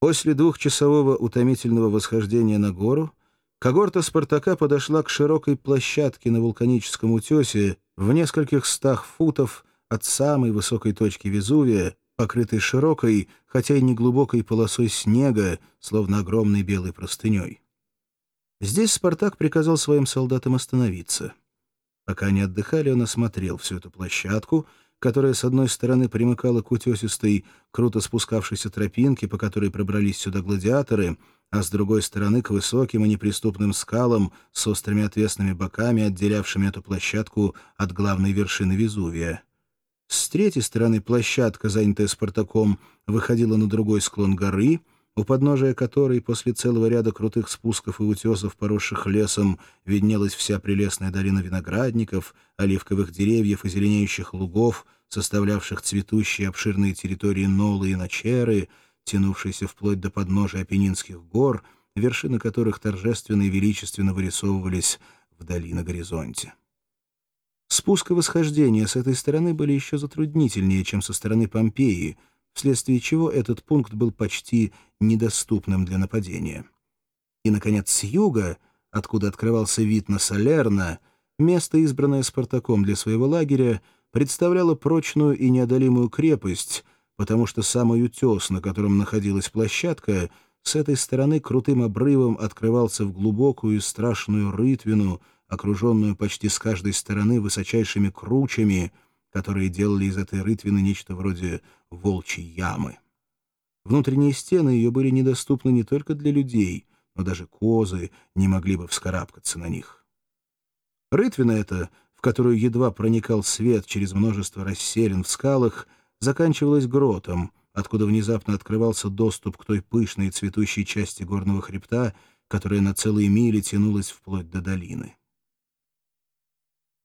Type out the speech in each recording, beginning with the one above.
После двухчасового утомительного восхождения на гору когорта «Спартака» подошла к широкой площадке на вулканическом утесе в нескольких стах футов от самой высокой точки Везувия, покрытой широкой, хотя и неглубокой полосой снега, словно огромной белой простыней. Здесь Спартак приказал своим солдатам остановиться. Пока они отдыхали, он осмотрел всю эту площадку — которая с одной стороны примыкала к утесистой, круто спускавшейся тропинке, по которой пробрались сюда гладиаторы, а с другой стороны к высоким и неприступным скалам с острыми отвесными боками, отделявшими эту площадку от главной вершины Везувия. С третьей стороны площадка, занятая Спартаком, выходила на другой склон горы — у подножия которой после целого ряда крутых спусков и утесов, поросших лесом, виднелась вся прелестная долина виноградников, оливковых деревьев и зеленеющих лугов, составлявших цветущие обширные территории Нолы и Начеры, тянувшиеся вплоть до подножия Апеннинских гор, вершины которых торжественно и величественно вырисовывались вдали на горизонте. Спуск и восхождение с этой стороны были еще затруднительнее, чем со стороны Помпеи — вследствие чего этот пункт был почти недоступным для нападения. И, наконец, с юга, откуда открывался вид на Салерно, место, избранное Спартаком для своего лагеря, представляло прочную и неодолимую крепость, потому что самый утес, на котором находилась площадка, с этой стороны крутым обрывом открывался в глубокую и страшную рытвину, окруженную почти с каждой стороны высочайшими кручами — которые делали из этой рытвины нечто вроде волчьей ямы. Внутренние стены ее были недоступны не только для людей, но даже козы не могли бы вскарабкаться на них. Рытвина эта, в которую едва проникал свет через множество расселен в скалах, заканчивалась гротом, откуда внезапно открывался доступ к той пышной цветущей части горного хребта, которая на целые мили тянулась вплоть до долины.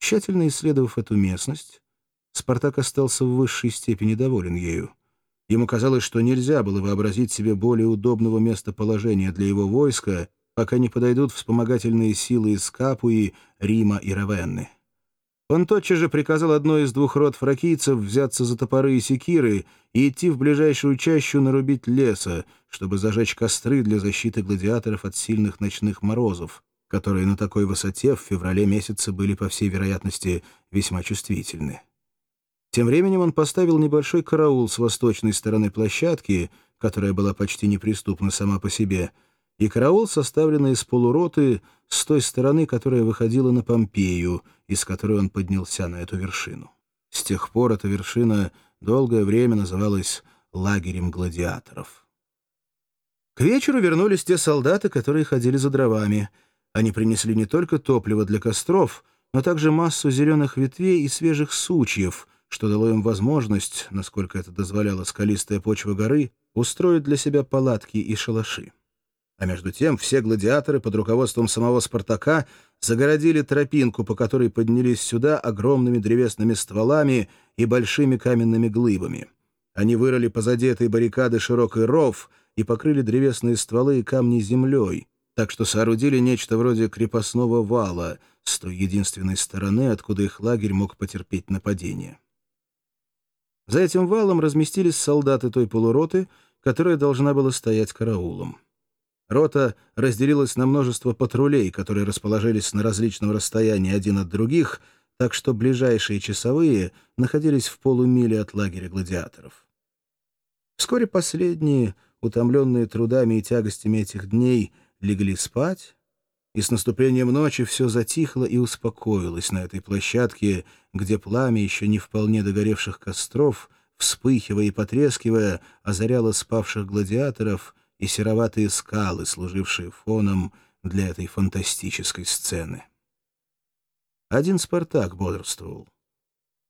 Тщательно исследовав эту местность, Спартак остался в высшей степени доволен ею. Ему казалось, что нельзя было вообразить себе более удобного местоположения для его войска, пока не подойдут вспомогательные силы из Капуи, Рима и Равенны. Он тотчас же приказал одной из двух род фракийцев взяться за топоры и секиры и идти в ближайшую чащу нарубить леса, чтобы зажечь костры для защиты гладиаторов от сильных ночных морозов, которые на такой высоте в феврале месяце были, по всей вероятности, весьма чувствительны. Тем временем он поставил небольшой караул с восточной стороны площадки, которая была почти неприступна сама по себе, и караул, составленный из полуроты с той стороны, которая выходила на Помпею, из которой он поднялся на эту вершину. С тех пор эта вершина долгое время называлась лагерем гладиаторов. К вечеру вернулись те солдаты, которые ходили за дровами. Они принесли не только топливо для костров, но также массу зеленых ветвей и свежих сучьев — что дало им возможность, насколько это дозволяла скалистая почва горы, устроить для себя палатки и шалаши. А между тем все гладиаторы под руководством самого Спартака загородили тропинку, по которой поднялись сюда огромными древесными стволами и большими каменными глыбами. Они вырыли позади этой баррикады широкий ров и покрыли древесные стволы и камни землей, так что соорудили нечто вроде крепостного вала с той единственной стороны, откуда их лагерь мог потерпеть нападение. За этим валом разместились солдаты той полуроты, которая должна была стоять караулом. Рота разделилась на множество патрулей, которые расположились на различном расстоянии один от других, так что ближайшие часовые находились в полумиле от лагеря гладиаторов. Вскоре последние, утомленные трудами и тягостями этих дней, легли спать, и с наступлением ночи все затихло и успокоилось на этой площадке, где пламя еще не вполне догоревших костров, вспыхивая и потрескивая, озаряло спавших гладиаторов и сероватые скалы, служившие фоном для этой фантастической сцены. Один Спартак бодрствовал.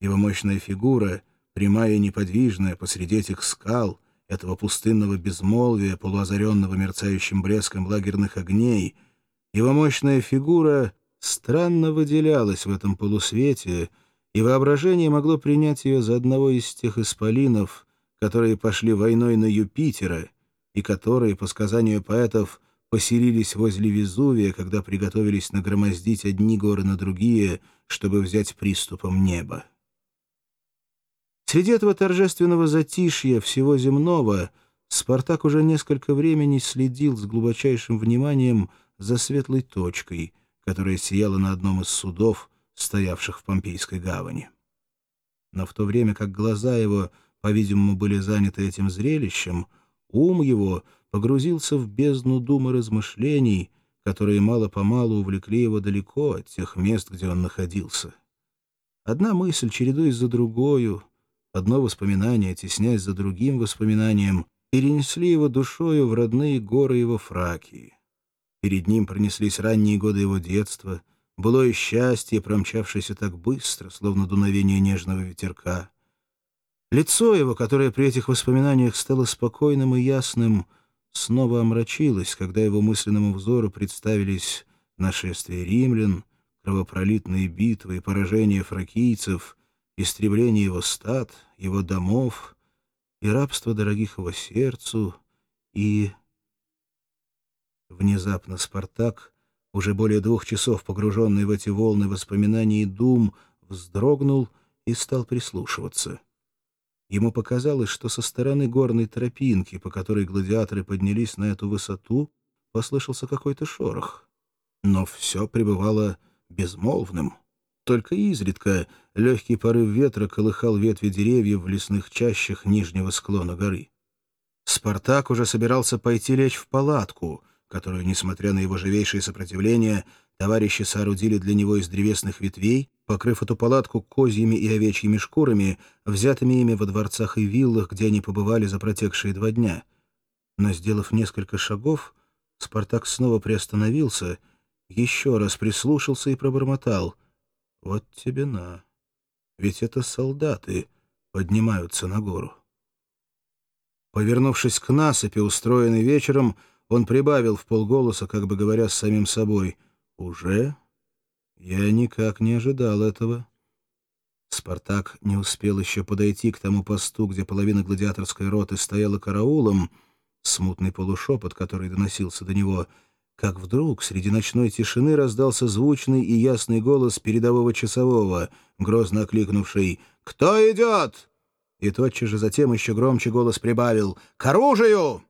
Его мощная фигура, прямая и неподвижная посреди этих скал, этого пустынного безмолвия, полуозаренного мерцающим блеском лагерных огней — его мощная фигура странно выделялась в этом полусвете, и воображение могло принять ее за одного из тех исполинов, которые пошли войной на Юпитера и которые, по сказанию поэтов, поселились возле Везувия, когда приготовились нагромоздить одни горы на другие, чтобы взять приступом небо. Среди этого торжественного затишья всего земного Спартак уже несколько времени следил с глубочайшим вниманием за светлой точкой, которая сияла на одном из судов, стоявших в Помпейской гавани. Но в то время как глаза его, по-видимому, были заняты этим зрелищем, ум его погрузился в бездну дум и размышлений, которые мало-помалу увлекли его далеко от тех мест, где он находился. Одна мысль, чередуясь за другою, одно воспоминание, теснясь за другим воспоминанием, перенесли его душою в родные горы его Фракии. Перед ним пронеслись ранние годы его детства, былое счастье, промчавшееся так быстро, словно дуновение нежного ветерка. Лицо его, которое при этих воспоминаниях стало спокойным и ясным, снова омрачилось, когда его мысленному взору представились нашествие римлян, кровопролитные битвы и поражения фракийцев, истребление его стад, его домов и рабство дорогих его сердцу, и... Внезапно Спартак, уже более двух часов погруженный в эти волны воспоминаний и дум, вздрогнул и стал прислушиваться. Ему показалось, что со стороны горной тропинки, по которой гладиаторы поднялись на эту высоту, послышался какой-то шорох. Но все пребывало безмолвным. Только изредка легкий порыв ветра колыхал ветви деревьев в лесных чащах нижнего склона горы. Спартак уже собирался пойти лечь в палатку, которую, несмотря на его живейшее сопротивление, товарищи соорудили для него из древесных ветвей, покрыв эту палатку козьими и овечьими шкурами, взятыми ими во дворцах и виллах, где они побывали за протекшие два дня. Но, сделав несколько шагов, Спартак снова приостановился, еще раз прислушался и пробормотал. «Вот тебе на! Ведь это солдаты поднимаются на гору». Повернувшись к насыпи, устроенной вечером, он прибавил в полголоса, как бы говоря с самим собой, «Уже?» Я никак не ожидал этого. Спартак не успел еще подойти к тому посту, где половина гладиаторской роты стояла караулом, смутный полушепот, который доносился до него, как вдруг среди ночной тишины раздался звучный и ясный голос передового часового, грозно окликнувший «Кто идет?» И тотчас же затем еще громче голос прибавил «К оружию!»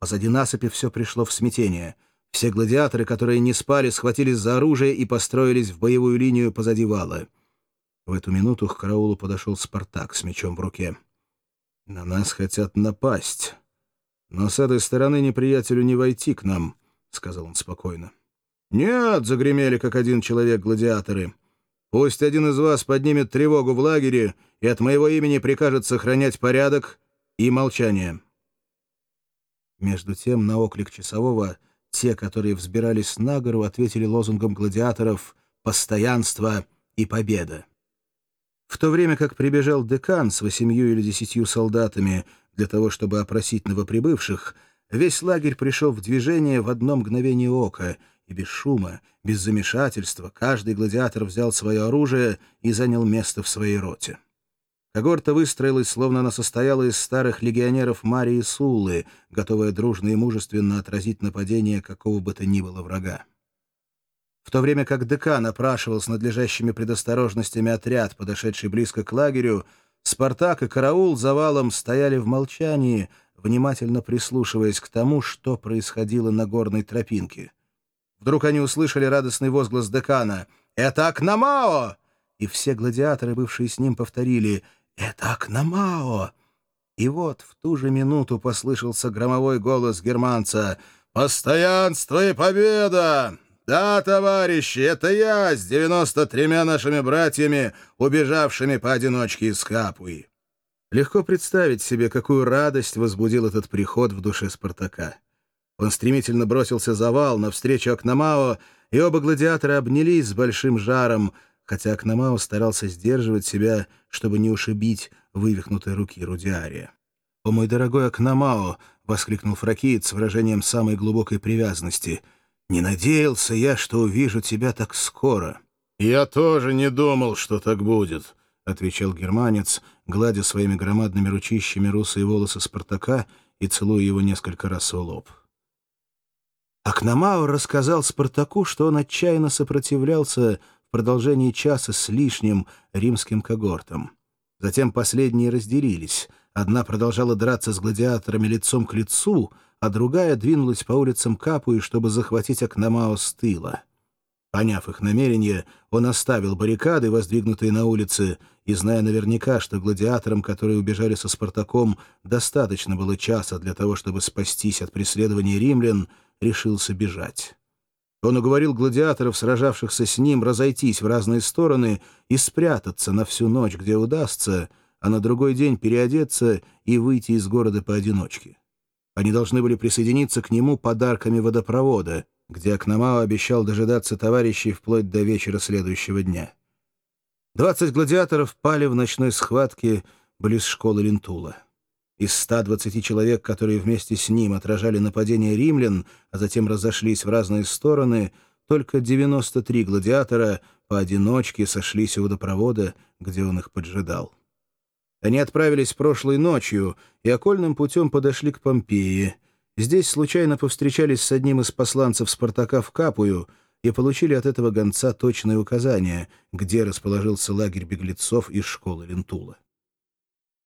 Позади насыпи все пришло в смятение — все гладиаторы, которые не спали, схватились за оружие и построились в боевую линию позади вала. В эту минуту к караулу подошел Спартак с мечом в руке. «На нас хотят напасть. Но с этой стороны неприятелю не войти к нам», — сказал он спокойно. «Нет!» — загремели, как один человек, гладиаторы. «Пусть один из вас поднимет тревогу в лагере и от моего имени прикажет сохранять порядок и молчание». Между тем на оклик часового — те, которые взбирались на гору, ответили лозунгом гладиаторов «Постоянство и победа». В то время как прибежал декан с восемью или десятью солдатами для того, чтобы опросить новоприбывших, весь лагерь пришел в движение в одно мгновение ока, и без шума, без замешательства каждый гладиатор взял свое оружие и занял место в своей роте. Когорта выстроилась, словно она состояла из старых легионеров Марии и Суллы, готовая дружно и мужественно отразить нападение какого бы то ни было врага. В то время как декан опрашивал с надлежащими предосторожностями отряд, подошедший близко к лагерю, Спартак и караул за валом стояли в молчании, внимательно прислушиваясь к тому, что происходило на горной тропинке. Вдруг они услышали радостный возглас декана «Это Акномао!» И все гладиаторы, бывшие с ним, повторили — «Это Акномао!» И вот в ту же минуту послышался громовой голос германца. «Постоянство и победа! Да, товарищи, это я с девяносто тремя нашими братьями, убежавшими поодиночке из Капуи!» Легко представить себе, какую радость возбудил этот приход в душе Спартака. Он стремительно бросился за вал навстречу Акномао, и оба гладиатора обнялись с большим жаром — хотя Акномао старался сдерживать себя, чтобы не ушибить вывихнутой руки Рудиария. «О, мой дорогой Акномао!» — воскликнул фракиец с выражением самой глубокой привязанности. «Не надеялся я, что увижу тебя так скоро». «Я тоже не думал, что так будет», — отвечал германец, гладя своими громадными ручищами русые волосы Спартака и целуя его несколько раз в лоб. Акномао рассказал Спартаку, что он отчаянно сопротивлялся продолжении часа с лишним римским когортом. Затем последние разделились. одна продолжала драться с гладиаторами лицом к лицу, а другая двинулась по улицам Капуи, чтобы захватить Акномао с тыла. Поняв их намерение, он оставил баррикады, воздвигнутые на улице, и, зная наверняка, что гладиаторам, которые убежали со Спартаком, достаточно было часа для того, чтобы спастись от преследования римлян, решился бежать. Он уговорил гладиаторов, сражавшихся с ним, разойтись в разные стороны и спрятаться на всю ночь, где удастся, а на другой день переодеться и выйти из города поодиночке. Они должны были присоединиться к нему подарками водопровода — где Акномао обещал дожидаться товарищей вплоть до вечера следующего дня. Двадцать гладиаторов пали в ночной схватке близ школы Лентула. Из 120 человек, которые вместе с ним отражали нападение римлян, а затем разошлись в разные стороны, только 93 гладиатора поодиночке сошлись у водопровода, где он их поджидал. Они отправились прошлой ночью и окольным путем подошли к Помпеи — Здесь случайно повстречались с одним из посланцев Спартака в Капую и получили от этого гонца точные указания, где расположился лагерь беглецов из школы Лентула.